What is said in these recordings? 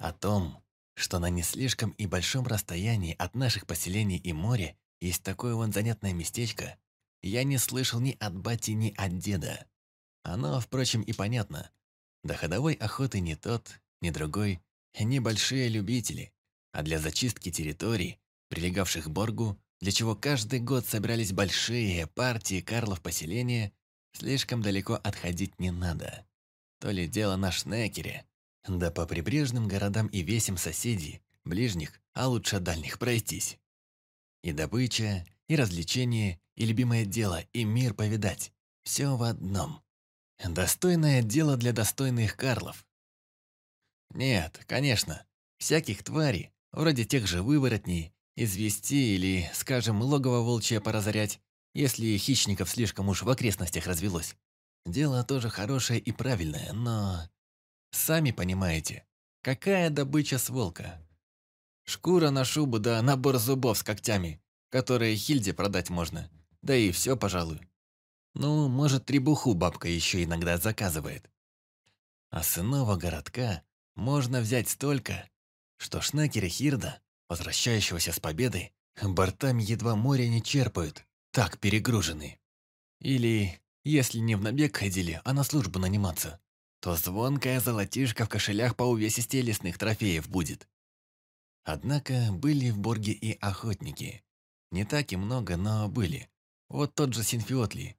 О том, что на не слишком и большом расстоянии от наших поселений и моря есть такое вон занятное местечко, я не слышал ни от бати, ни от деда. Оно, впрочем, и понятно. До ходовой охоты ни тот, ни другой, небольшие любители, а для зачистки территорий, прилегавших к Боргу, для чего каждый год собирались большие партии карлов поселения, слишком далеко отходить не надо. То ли дело на Шнекере, да по прибрежным городам и весям соседей, ближних, а лучше дальних пройтись. И добыча, и развлечение, и любимое дело, и мир повидать. Все в одном. Достойное дело для достойных карлов. Нет, конечно, всяких тварей, вроде тех же выворотней, извести или, скажем, логово волчье поразорять, если хищников слишком уж в окрестностях развелось. Дело тоже хорошее и правильное, но... Сами понимаете, какая добыча с волка? Шкура на шубу да набор зубов с когтями, которые Хильде продать можно. Да и все, пожалуй. Ну, может, требуху бабка еще иногда заказывает. А сынова городка можно взять столько, что шнекеры Хирда, возвращающегося с победой, бортами едва море не черпают, так перегружены. Или, если не в набег ходили, а на службу наниматься, то звонкая золотишко в кошелях по увесистее лесных трофеев будет. Однако были в Борге и охотники. Не так и много, но были. Вот тот же Синфиотли.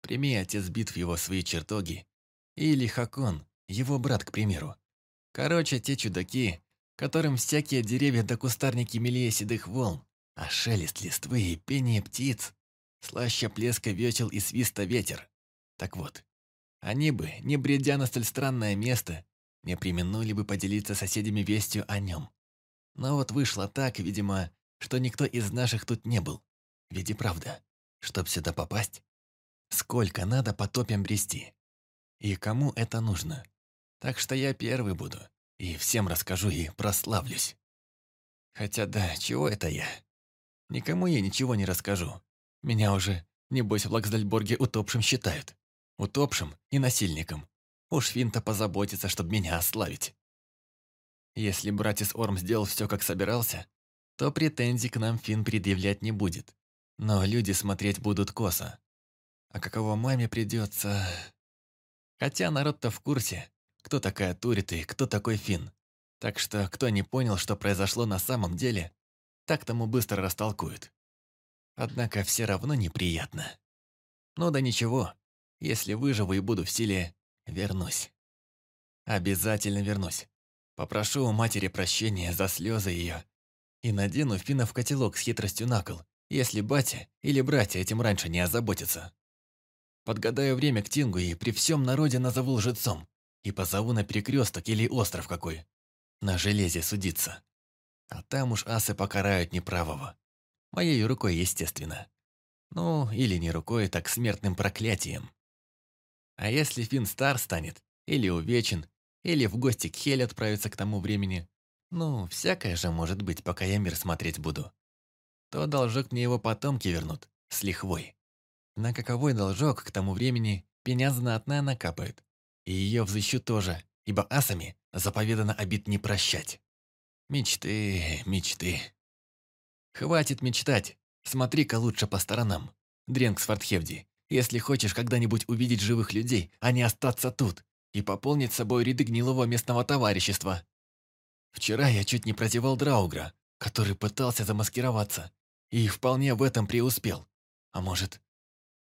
Прими отец битв его свои чертоги. Или Хакон, его брат, к примеру. Короче, те чудаки, которым всякие деревья да кустарники милее седых волн, а шелест листвы и пение птиц, слаще плеска весел и свиста ветер. Так вот, они бы, не бредя на столь странное место, не применули бы поделиться соседями вестью о нем. Но вот вышло так, видимо, что никто из наших тут не был. Ведь и правда, чтоб сюда попасть, сколько надо по топям брести. И кому это нужно. Так что я первый буду, и всем расскажу и прославлюсь. Хотя да, чего это я? Никому я ничего не расскажу. Меня уже, небось, в Лаксдальборге утопшим считают. Утопшим и насильником. Уж Финта позаботится, чтобы меня ославить. Если братец Орм сделал все, как собирался, то претензий к нам Фин предъявлять не будет. Но люди смотреть будут косо. А каково маме придется... Хотя народ-то в курсе, кто такая Турит и кто такой Фин. Так что, кто не понял, что произошло на самом деле, так тому быстро растолкуют. Однако все равно неприятно. Ну да ничего, если выживу и буду в силе, вернусь. Обязательно вернусь. Попрошу у матери прощения за слезы ее и надену Фина в котелок с хитростью на кол, если батя или братья этим раньше не озаботятся. Подгадаю время к Тингу и при всем народе назову лжецом и позову на перекресток или остров какой. На железе судиться. А там уж асы покарают неправого. Моей рукой, естественно. Ну, или не рукой, так смертным проклятием. А если Фин стар станет, или увечен, или в гости к Хеле отправится к тому времени, ну, всякое же может быть, пока я мир смотреть буду. То должок мне его потомки вернут, с лихвой. На каковой должок к тому времени пеня знатная накапает. И ее взыщу тоже, ибо асами заповедано обид не прощать. Мечты, мечты. Хватит мечтать. Смотри-ка лучше по сторонам. Дренг Свардхевди, если хочешь когда-нибудь увидеть живых людей, а не остаться тут, и пополнить собой ряды гнилого местного товарищества. Вчера я чуть не прозевал Драугра, который пытался замаскироваться, и вполне в этом преуспел. А может,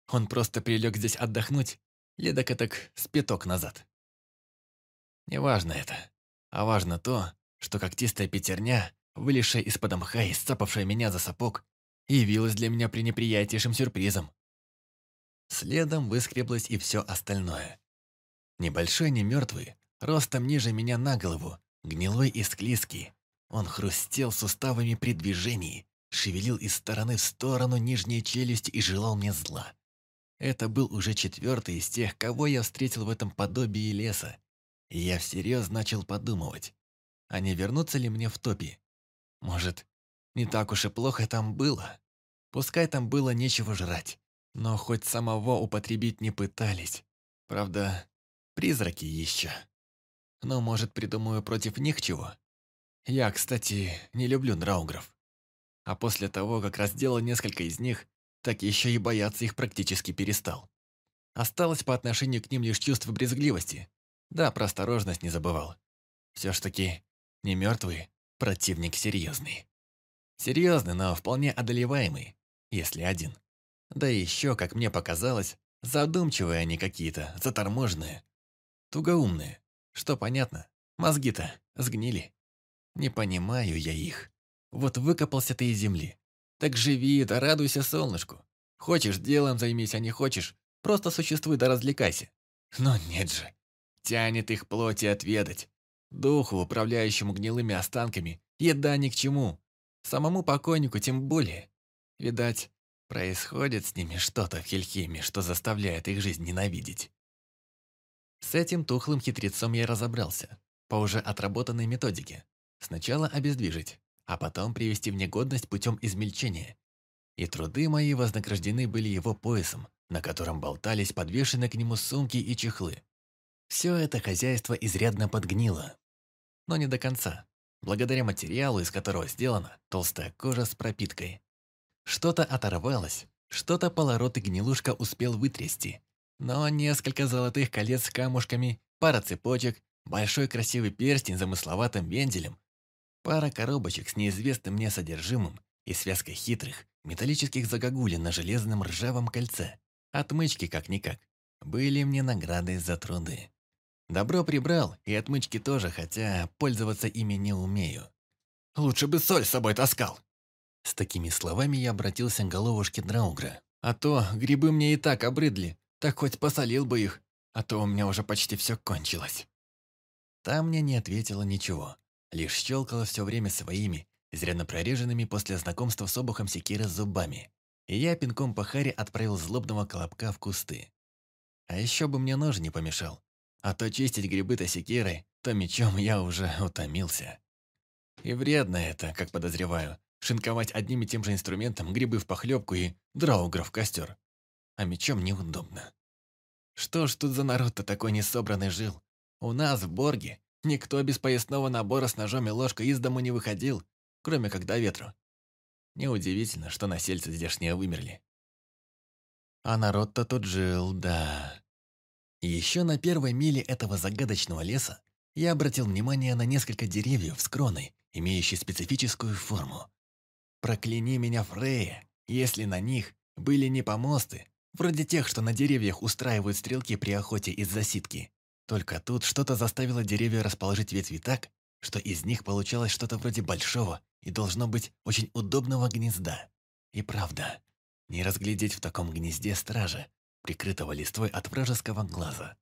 он просто прилег здесь отдохнуть, ледок так с пяток назад. Неважно это, а важно то, что когтистая пятерня, вылезшая из-под мха и сцапавшая меня за сапог, явилась для меня пренеприятнейшим сюрпризом. Следом выскреблось и все остальное. Небольшой, не мертвый, ростом ниже меня на голову, Гнилой и склизкий, он хрустел суставами при движении, шевелил из стороны в сторону нижние челюсти и желал мне зла. Это был уже четвертый из тех, кого я встретил в этом подобии леса. И я всерьез начал подумывать, а не вернуться ли мне в топи? Может, не так уж и плохо там было? Пускай там было нечего жрать, но хоть самого употребить не пытались. Правда, призраки еще. Но, может, придумаю против них чего? Я, кстати, не люблю драугров. А после того, как разделал несколько из них, так еще и бояться их практически перестал. Осталось по отношению к ним лишь чувство брезгливости. Да, про осторожность не забывал. Все ж таки, не мертвый, противник серьезный. Серьезный, но вполне одолеваемый, если один. Да еще, как мне показалось, задумчивые они какие-то, заторможенные. Тугоумные. Что понятно, мозги-то сгнили. Не понимаю я их. Вот выкопался ты из земли. Так живи, да радуйся солнышку. Хочешь, делом займись, а не хочешь, просто существуй да развлекайся. Но нет же. Тянет их плоти отведать. Духу, управляющему гнилыми останками, еда ни к чему. Самому покойнику тем более. Видать, происходит с ними что-то в Хельхиме, что заставляет их жизнь ненавидеть. С этим тухлым хитрецом я разобрался, по уже отработанной методике. Сначала обездвижить, а потом привести в негодность путем измельчения. И труды мои вознаграждены были его поясом, на котором болтались подвешенные к нему сумки и чехлы. Все это хозяйство изрядно подгнило. Но не до конца, благодаря материалу, из которого сделана толстая кожа с пропиткой. Что-то оторвалось, что-то полорот и гнилушка успел вытрясти. Но несколько золотых колец с камушками, пара цепочек, большой красивый перстень с замысловатым венделем Пара коробочек с неизвестным мне содержимым и связка хитрых, металлических загогулин на железном ржавом кольце. Отмычки как-никак. Были мне наградой за труды. Добро прибрал, и отмычки тоже, хотя пользоваться ими не умею. Лучше бы соль с собой таскал. С такими словами я обратился к головушке Драугра. А то грибы мне и так обрыдли, так хоть посолил бы их, а то у меня уже почти все кончилось. Там мне не ответила ничего. Лишь щелкала все время своими, изрядно прореженными после знакомства с обухом секиры с зубами. И я пинком по харе отправил злобного колобка в кусты. А еще бы мне нож не помешал. А то чистить грибы-то секирой, то мечом я уже утомился. И вредно это, как подозреваю, шинковать одним и тем же инструментом грибы в похлебку и драугра в костер. А мечом неудобно. Что ж тут за народ-то такой несобранный жил? У нас в Борге Никто без поясного набора с ножом и ложкой из дому не выходил, кроме как до ветру. Неудивительно, что насельцы здешние вымерли. А народ-то тут жил, да. Еще на первой миле этого загадочного леса я обратил внимание на несколько деревьев с кроной, имеющие специфическую форму. Прокляни меня, Фрея, если на них были не помосты, вроде тех, что на деревьях устраивают стрелки при охоте из засидки, только тут что-то заставило деревья расположить ветви так, что из них получалось что-то вроде большого и должно быть очень удобного гнезда. И правда, не разглядеть в таком гнезде стража, прикрытого листвой от вражеского глаза.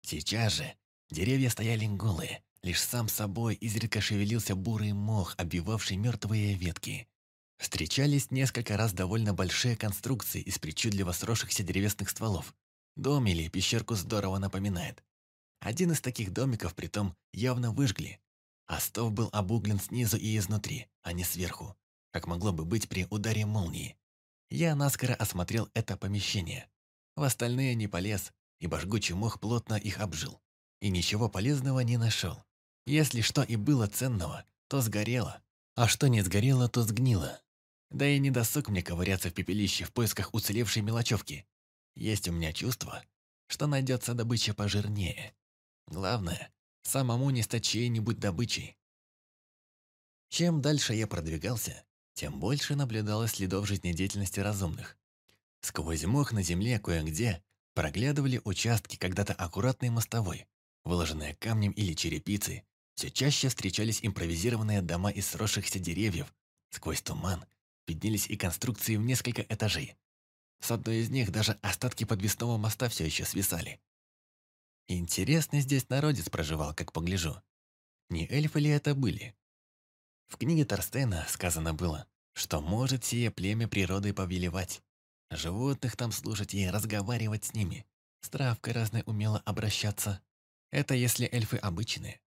Сейчас же деревья стояли голые, лишь сам собой изредка шевелился бурый мох, обвивавший мертвые ветки. Встречались несколько раз довольно большие конструкции из причудливо сросшихся древесных стволов. Дом или пещерку здорово напоминает. Один из таких домиков, притом, явно выжгли. А стов был обуглен снизу и изнутри, а не сверху, как могло бы быть при ударе молнии. Я наскоро осмотрел это помещение. В остальные не полез, ибо жгучий мох плотно их обжил. И ничего полезного не нашел. Если что и было ценного, то сгорело. А что не сгорело, то сгнило. Да и не досуг мне ковыряться в пепелище в поисках уцелевшей мелочевки. Есть у меня чувство, что найдется добыча пожирнее. Главное, самому не стать чьей-нибудь добычей. Чем дальше я продвигался, тем больше наблюдалось следов жизнедеятельности разумных. Сквозь мох на земле кое-где проглядывали участки когда-то аккуратной мостовой, выложенные камнем или черепицей. Все чаще встречались импровизированные дома из сросшихся деревьев. Сквозь туман виднелись и конструкции в несколько этажей. С одной из них даже остатки подвесного моста все еще свисали. Интересный здесь народец проживал, как погляжу. Не эльфы ли это были? В книге Торстена сказано было, что может сие племя природой повелевать. Животных там слушать и разговаривать с ними. С травкой разной умело обращаться. Это если эльфы обычные.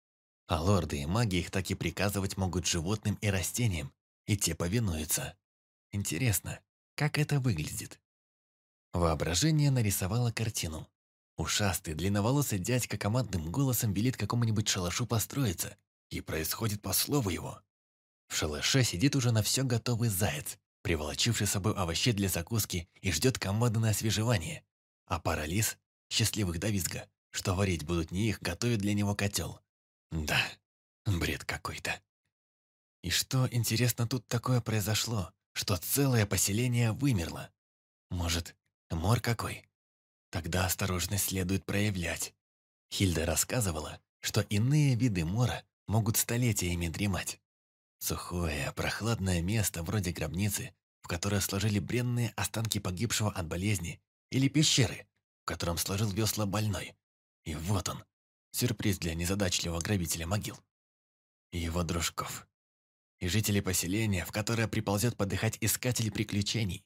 А лорды и маги их так и приказывать могут животным и растениям, и те повинуются. Интересно, как это выглядит? Воображение нарисовало картину. Ушастый, длинноволосый дядька командным голосом велит какому-нибудь шалашу построиться. и происходит по слову его. В шалаше сидит уже на все готовый заяц, приволочивший с собой овощей для закуски и ждет команды на освежевание. А пара лис, счастливых до визга, что варить будут не их, готовят для него котел. Да, бред какой-то. И что, интересно, тут такое произошло, что целое поселение вымерло? Может, мор какой? Тогда осторожность следует проявлять. Хильда рассказывала, что иные виды мора могут столетиями дремать. Сухое, прохладное место вроде гробницы, в которое сложили бренные останки погибшего от болезни, или пещеры, в котором сложил весла больной. И вот он, сюрприз для незадачливого грабителя могил. И его дружков. Жители поселения, в которое приползет подыхать искатели приключений.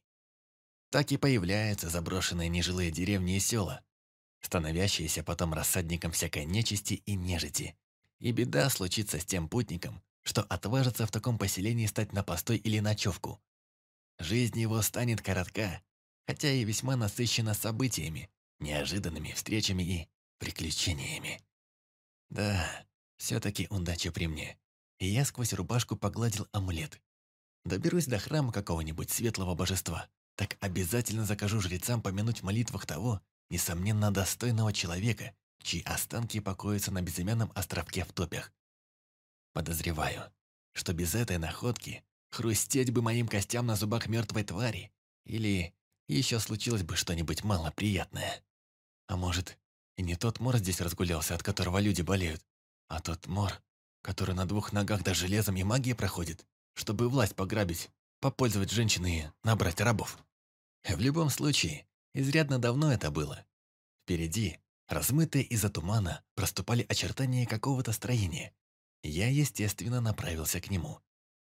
Так и появляются заброшенные нежилые деревни и села, становящиеся потом рассадником всякой нечисти и нежити. И беда случится с тем путником, что отважится в таком поселении стать на постой или ночевку. Жизнь его станет коротка, хотя и весьма насыщена событиями, неожиданными встречами и приключениями. Да, все-таки удача при мне. И я сквозь рубашку погладил амулет. Доберусь до храма какого-нибудь светлого божества, так обязательно закажу жрецам помянуть в молитвах того, несомненно, достойного человека, чьи останки покоятся на безымянном островке в топях. Подозреваю, что без этой находки хрустеть бы моим костям на зубах мертвой твари, или еще случилось бы что-нибудь малоприятное. А может, и не тот мор здесь разгулялся, от которого люди болеют, а тот мор, который на двух ногах до железом и магией проходит, чтобы власть пограбить, попользовать женщины и набрать рабов. В любом случае, изрядно давно это было. Впереди, размытые из-за тумана, проступали очертания какого-то строения. Я, естественно, направился к нему.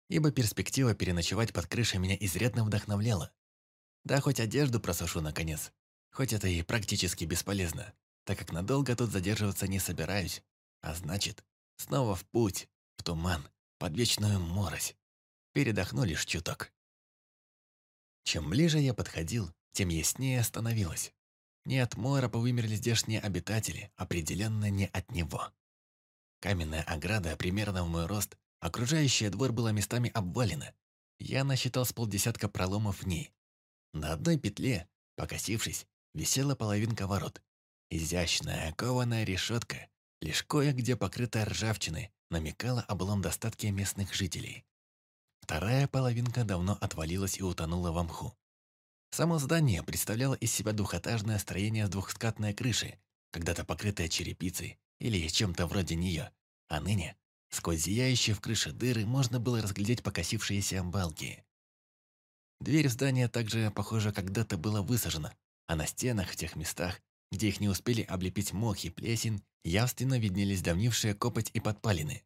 Ибо перспектива переночевать под крышей меня изрядно вдохновляла. Да хоть одежду просушу наконец. Хоть это и практически бесполезно, так как надолго тут задерживаться не собираюсь. А значит, снова в путь, в туман, под вечную морось. Передохну лишь чуток. Чем ближе я подходил, тем яснее становилось. Не от мора повымерли здешние обитатели, определенно не от него. Каменная ограда примерно в мой рост, окружающая двор была местами обвалена. Я насчитал с полдесятка проломов в ней. На одной петле, покосившись, висела половинка ворот. Изящная кованая решетка, лишь кое-где покрытая ржавчиной, намекала облом достатки местных жителей. Вторая половинка давно отвалилась и утонула в мху. Само здание представляло из себя двухэтажное строение с двухскатной крышей, когда-то покрытое черепицей или чем-то вроде нее, а ныне, сквозь зияющие в крыше дыры, можно было разглядеть покосившиеся балки. Дверь здания также, похоже, когда-то была высажена, а на стенах в тех местах, где их не успели облепить мох и плесень, явственно виднелись давнившие копоть и подпалины.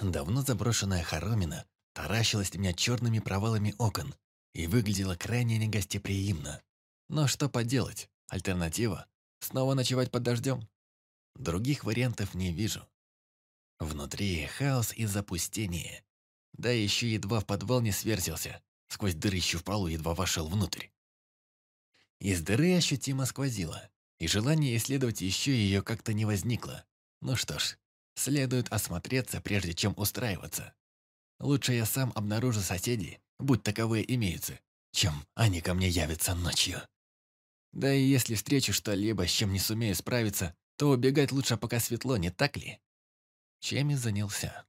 Давно заброшенная хоромина таращилась на меня черными провалами окон и выглядела крайне негостеприимно. Но что поделать, альтернатива — снова ночевать под дождем. Других вариантов не вижу. Внутри хаос и запустение. Да еще едва в подвал не сверзился, сквозь дырищу в полу едва вошел внутрь. Из дыры ощутимо сквозило, и желание исследовать еще ее как-то не возникло. Ну что ж, следует осмотреться, прежде чем устраиваться. Лучше я сам обнаружу соседей, будь таковые имеются, чем они ко мне явятся ночью. Да и если встречу что-либо, с чем не сумею справиться, то убегать лучше, пока светло, не так ли? Чем и занялся.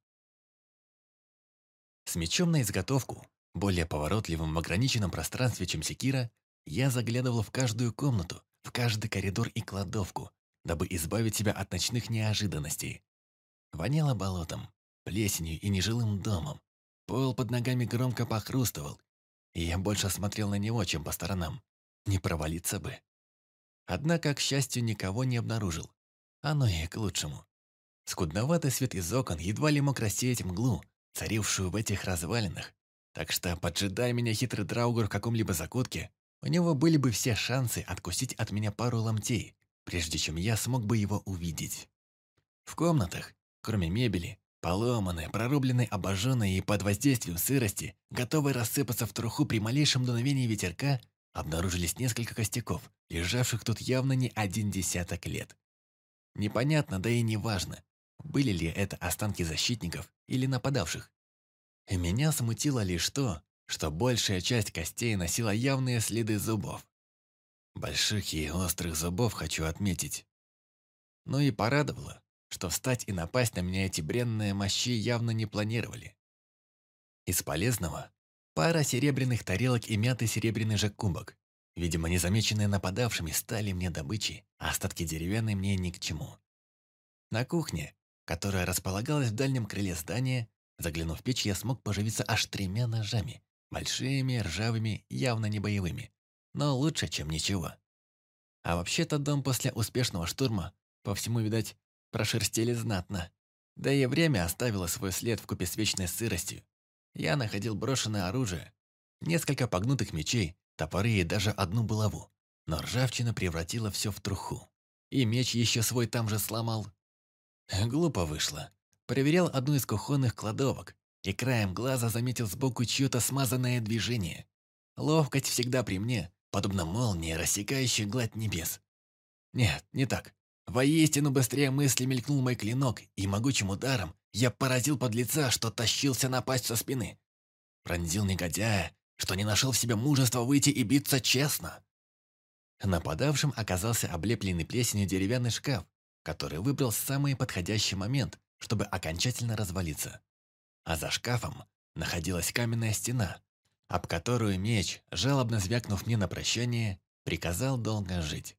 С мечом на изготовку, более поворотливым в ограниченном пространстве, чем секира, я заглядывал в каждую комнату, в каждый коридор и кладовку, дабы избавить себя от ночных неожиданностей. Воняло болотом, плесенью и нежилым домом. Пол под ногами громко похрустывал, и я больше смотрел на него, чем по сторонам. Не провалиться бы. Однако, к счастью, никого не обнаружил. Оно и к лучшему. Скудноватый свет из окон едва ли мог рассеять мглу, царившую в этих развалинах. Так что, поджидая меня хитрый драугер в каком-либо закутке, у него были бы все шансы откусить от меня пару ломтей, прежде чем я смог бы его увидеть. В комнатах, кроме мебели, Поломанные, прорубленные, обожженные и под воздействием сырости, готовые рассыпаться в труху при малейшем дуновении ветерка, обнаружились несколько костяков, лежавших тут явно не один десяток лет. Непонятно, да и не важно, были ли это останки защитников или нападавших. И меня смутило лишь то, что большая часть костей носила явные следы зубов. Больших и острых зубов хочу отметить. Ну и порадовало, что встать и напасть на меня эти бренные мощи явно не планировали. Из полезного – пара серебряных тарелок и мятый серебряный же кубок. Видимо, незамеченные нападавшими стали мне добычей, а остатки деревянной мне ни к чему. На кухне, которая располагалась в дальнем крыле здания, заглянув в печь, я смог поживиться аж тремя ножами. Большими, ржавыми, явно не боевыми. Но лучше, чем ничего. А вообще-то дом после успешного штурма, по всему, видать, прошерстили знатно. Да и время оставило свой след в купе с вечной сыростью. Я находил брошенное оружие, несколько погнутых мечей, топоры и даже одну булаву. Но ржавчина превратила все в труху. И меч еще свой там же сломал. Глупо вышло. Проверял одну из кухонных кладовок и краем глаза заметил сбоку чье-то смазанное движение. Ловкость всегда при мне, подобно молнии, рассекающей гладь небес. Нет, не так. Воистину быстрее мысли мелькнул мой клинок, и могучим ударом я поразил подлеца, что тащился напасть со спины. Пронзил негодяя, что не нашел в себе мужества выйти и биться честно. Нападавшим оказался облепленный плесенью деревянный шкаф, который выбрал самый подходящий момент, чтобы окончательно развалиться. А за шкафом находилась каменная стена, об которую меч, жалобно звякнув мне на прощание, приказал долго жить.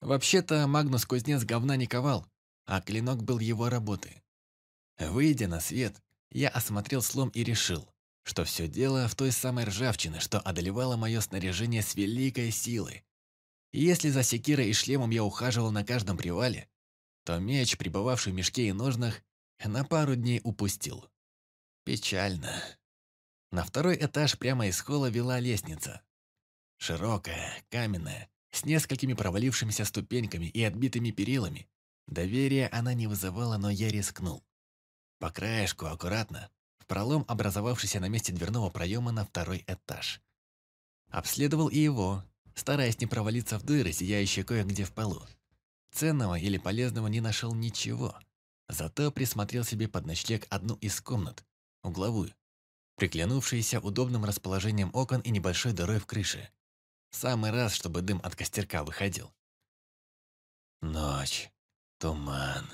Вообще-то Магнус-кузнец говна не ковал, а клинок был его работы. Выйдя на свет, я осмотрел слом и решил, что все дело в той самой ржавчине, что одолевало мое снаряжение с великой силой. И если за секирой и шлемом я ухаживал на каждом привале, то меч, пребывавший в мешке и ножнах, на пару дней упустил. Печально. На второй этаж прямо из холла вела лестница. Широкая, каменная, с несколькими провалившимися ступеньками и отбитыми перилами. Доверия она не вызывала, но я рискнул. По краешку, аккуратно, в пролом, образовавшийся на месте дверного проема на второй этаж. Обследовал и его, стараясь не провалиться в дыры, зияющие кое-где в полу. Ценного или полезного не нашел ничего. Зато присмотрел себе под ночлег одну из комнат, угловую, приглянувшуюся удобным расположением окон и небольшой дырой в крыше. Самый раз, чтобы дым от костерка выходил. Ночь, туман.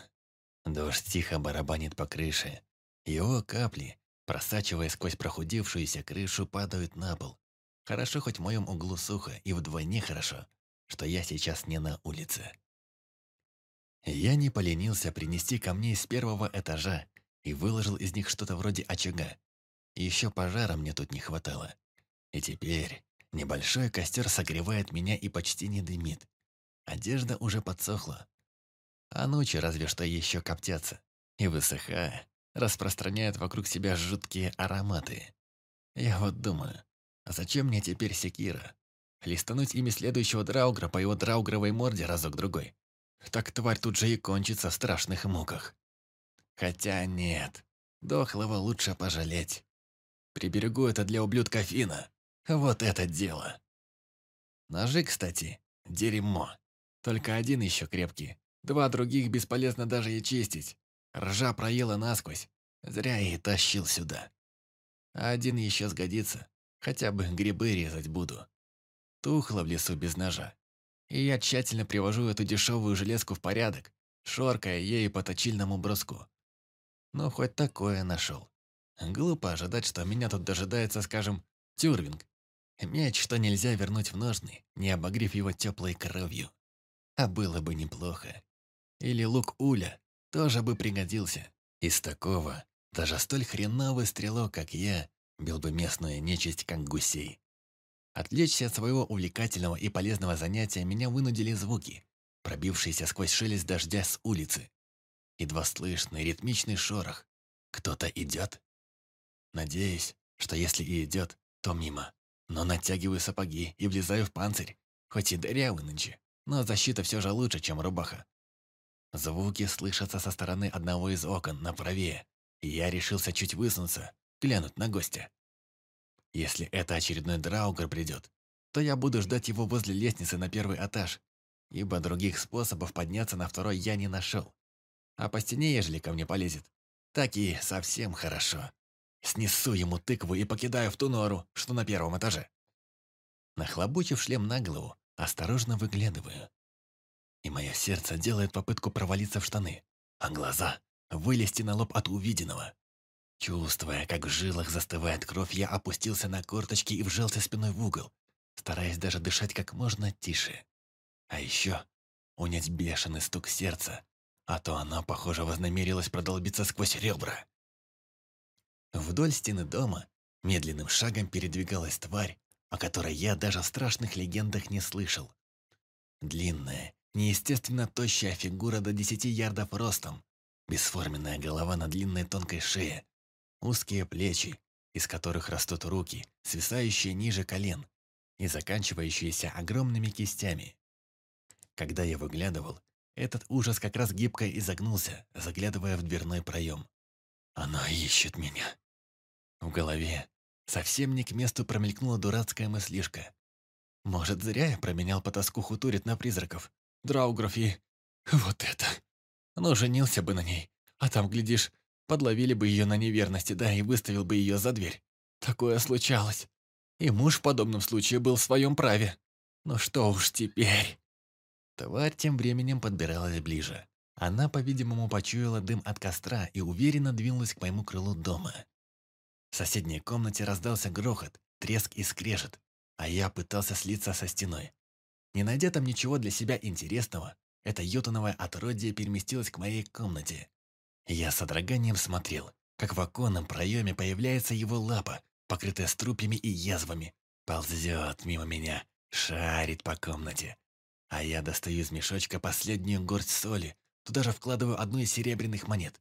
Дождь тихо барабанит по крыше. Его капли, просачиваясь сквозь прохудившуюся крышу, падают на пол. Хорошо, хоть в моем углу сухо, и вдвойне хорошо, что я сейчас не на улице. Я не поленился принести камней с первого этажа и выложил из них что-то вроде очага. Еще пожара мне тут не хватало. И теперь, Небольшой костер согревает меня и почти не дымит. Одежда уже подсохла. А ночи разве что еще коптятся. И высыхая, распространяют вокруг себя жуткие ароматы. Я вот думаю, зачем мне теперь секира? Листануть ими следующего драугра по его драугровой морде разок-другой. Так тварь тут же и кончится в страшных муках. Хотя нет, дохлого лучше пожалеть. Приберегу это для ублюдка Фина. Вот это дело. Ножи, кстати, дерьмо. Только один еще крепкий. Два других бесполезно даже и чистить. Ржа проела насквозь. Зря и тащил сюда. А один еще сгодится. Хотя бы грибы резать буду. Тухло в лесу без ножа. И я тщательно привожу эту дешевую железку в порядок, шоркая ею по точильному бруску. Ну, хоть такое нашел. Глупо ожидать, что меня тут дожидается, скажем, тюрвинг Мяч, что нельзя вернуть в ножны, не обогрев его теплой кровью. А было бы неплохо. Или лук Уля тоже бы пригодился. Из такого даже столь хреновый стрелок, как я, бил бы местную нечисть, как гусей. Отвлечься от своего увлекательного и полезного занятия меня вынудили звуки, пробившиеся сквозь шелест дождя с улицы. Едва слышный ритмичный шорох. Кто-то идет? Надеюсь, что если и идет, то мимо но натягиваю сапоги и влезаю в панцирь. Хоть и дырявый нынче, но защита все же лучше, чем рубаха. Звуки слышатся со стороны одного из окон, направее, и я решился чуть высунуться, глянуть на гостя. Если это очередной драугер придет, то я буду ждать его возле лестницы на первый этаж, ибо других способов подняться на второй я не нашел. А по стене, ежели ко мне полезет, так и совсем хорошо. Снесу ему тыкву и покидаю в ту нору, что на первом этаже. Нахлобучив шлем на голову, осторожно выглядываю. И мое сердце делает попытку провалиться в штаны, а глаза — вылезти на лоб от увиденного. Чувствуя, как в жилах застывает кровь, я опустился на корточки и вжался спиной в угол, стараясь даже дышать как можно тише. А еще унять бешеный стук сердца, а то она, похоже, вознамерилась продолбиться сквозь ребра. Вдоль стены дома медленным шагом передвигалась тварь, о которой я даже в страшных легендах не слышал. Длинная, неестественно тощая фигура до десяти ярдов ростом, бесформенная голова на длинной тонкой шее, узкие плечи, из которых растут руки, свисающие ниже колен и заканчивающиеся огромными кистями. Когда я выглядывал, этот ужас как раз гибко изогнулся, заглядывая в дверной проем. «Она ищет меня». В голове совсем не к месту промелькнула дурацкая мыслишка. Может, зря я променял потаскуху Турит на призраков, драугров и... Вот это. Ну, женился бы на ней, а там, глядишь, подловили бы ее на неверности, да, и выставил бы ее за дверь. Такое случалось. И муж в подобном случае был в своем праве. Ну что уж теперь. Тварь тем временем подбиралась ближе. Она, по-видимому, почуяла дым от костра и уверенно двинулась к моему крылу дома. В соседней комнате раздался грохот, треск и скрежет, а я пытался слиться со стеной. Не найдя там ничего для себя интересного, это йотуновое отродье переместилось к моей комнате. Я с содроганием смотрел, как в оконном проеме появляется его лапа, покрытая струпьями и язвами, ползет мимо меня, шарит по комнате. А я достаю из мешочка последнюю горсть соли, туда же вкладываю одну из серебряных монет.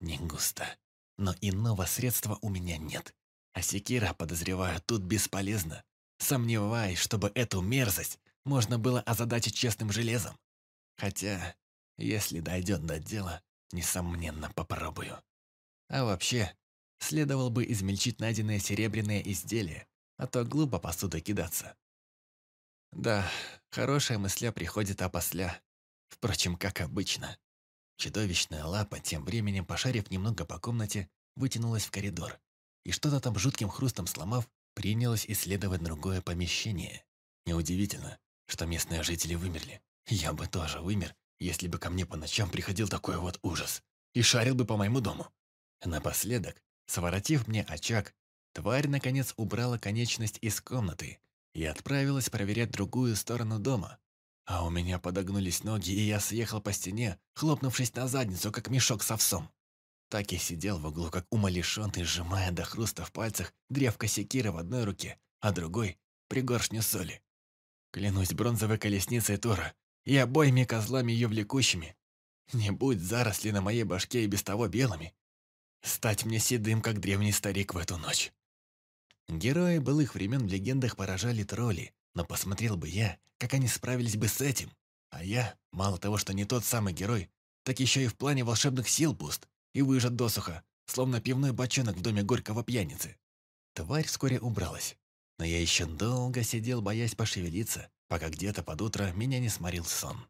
Не густо. Но иного средства у меня нет. А секира, подозреваю, тут бесполезна. Сомневаюсь, чтобы эту мерзость можно было озадачить честным железом. Хотя, если дойдет до дела, несомненно попробую. А вообще, следовало бы измельчить найденное серебряное изделие, а то глупо посудой кидаться. Да, хорошая мысля приходит опосля. Впрочем, как обычно. Чудовищная лапа, тем временем, пошарив немного по комнате, вытянулась в коридор. И что-то там жутким хрустом сломав, принялась исследовать другое помещение. Неудивительно, что местные жители вымерли. Я бы тоже вымер, если бы ко мне по ночам приходил такой вот ужас. И шарил бы по моему дому. Напоследок, своротив мне очаг, тварь наконец убрала конечность из комнаты и отправилась проверять другую сторону дома. А у меня подогнулись ноги, и я съехал по стене, хлопнувшись на задницу, как мешок с овсом. Так и сидел в углу, как умалишенный, сжимая до хруста в пальцах древко секира в одной руке, а другой — пригоршню соли. Клянусь бронзовой колесницей Тора и обоими козлами ее влекущими. Не будь заросли на моей башке и без того белыми. Стать мне седым, как древний старик в эту ночь. Герои былых времен в легендах поражали тролли, но посмотрел бы я, как они справились бы с этим. А я, мало того, что не тот самый герой, так еще и в плане волшебных сил пуст и выжат досуха, словно пивной бочонок в доме горького пьяницы. Тварь вскоре убралась, но я еще долго сидел, боясь пошевелиться, пока где-то под утро меня не сморил сон.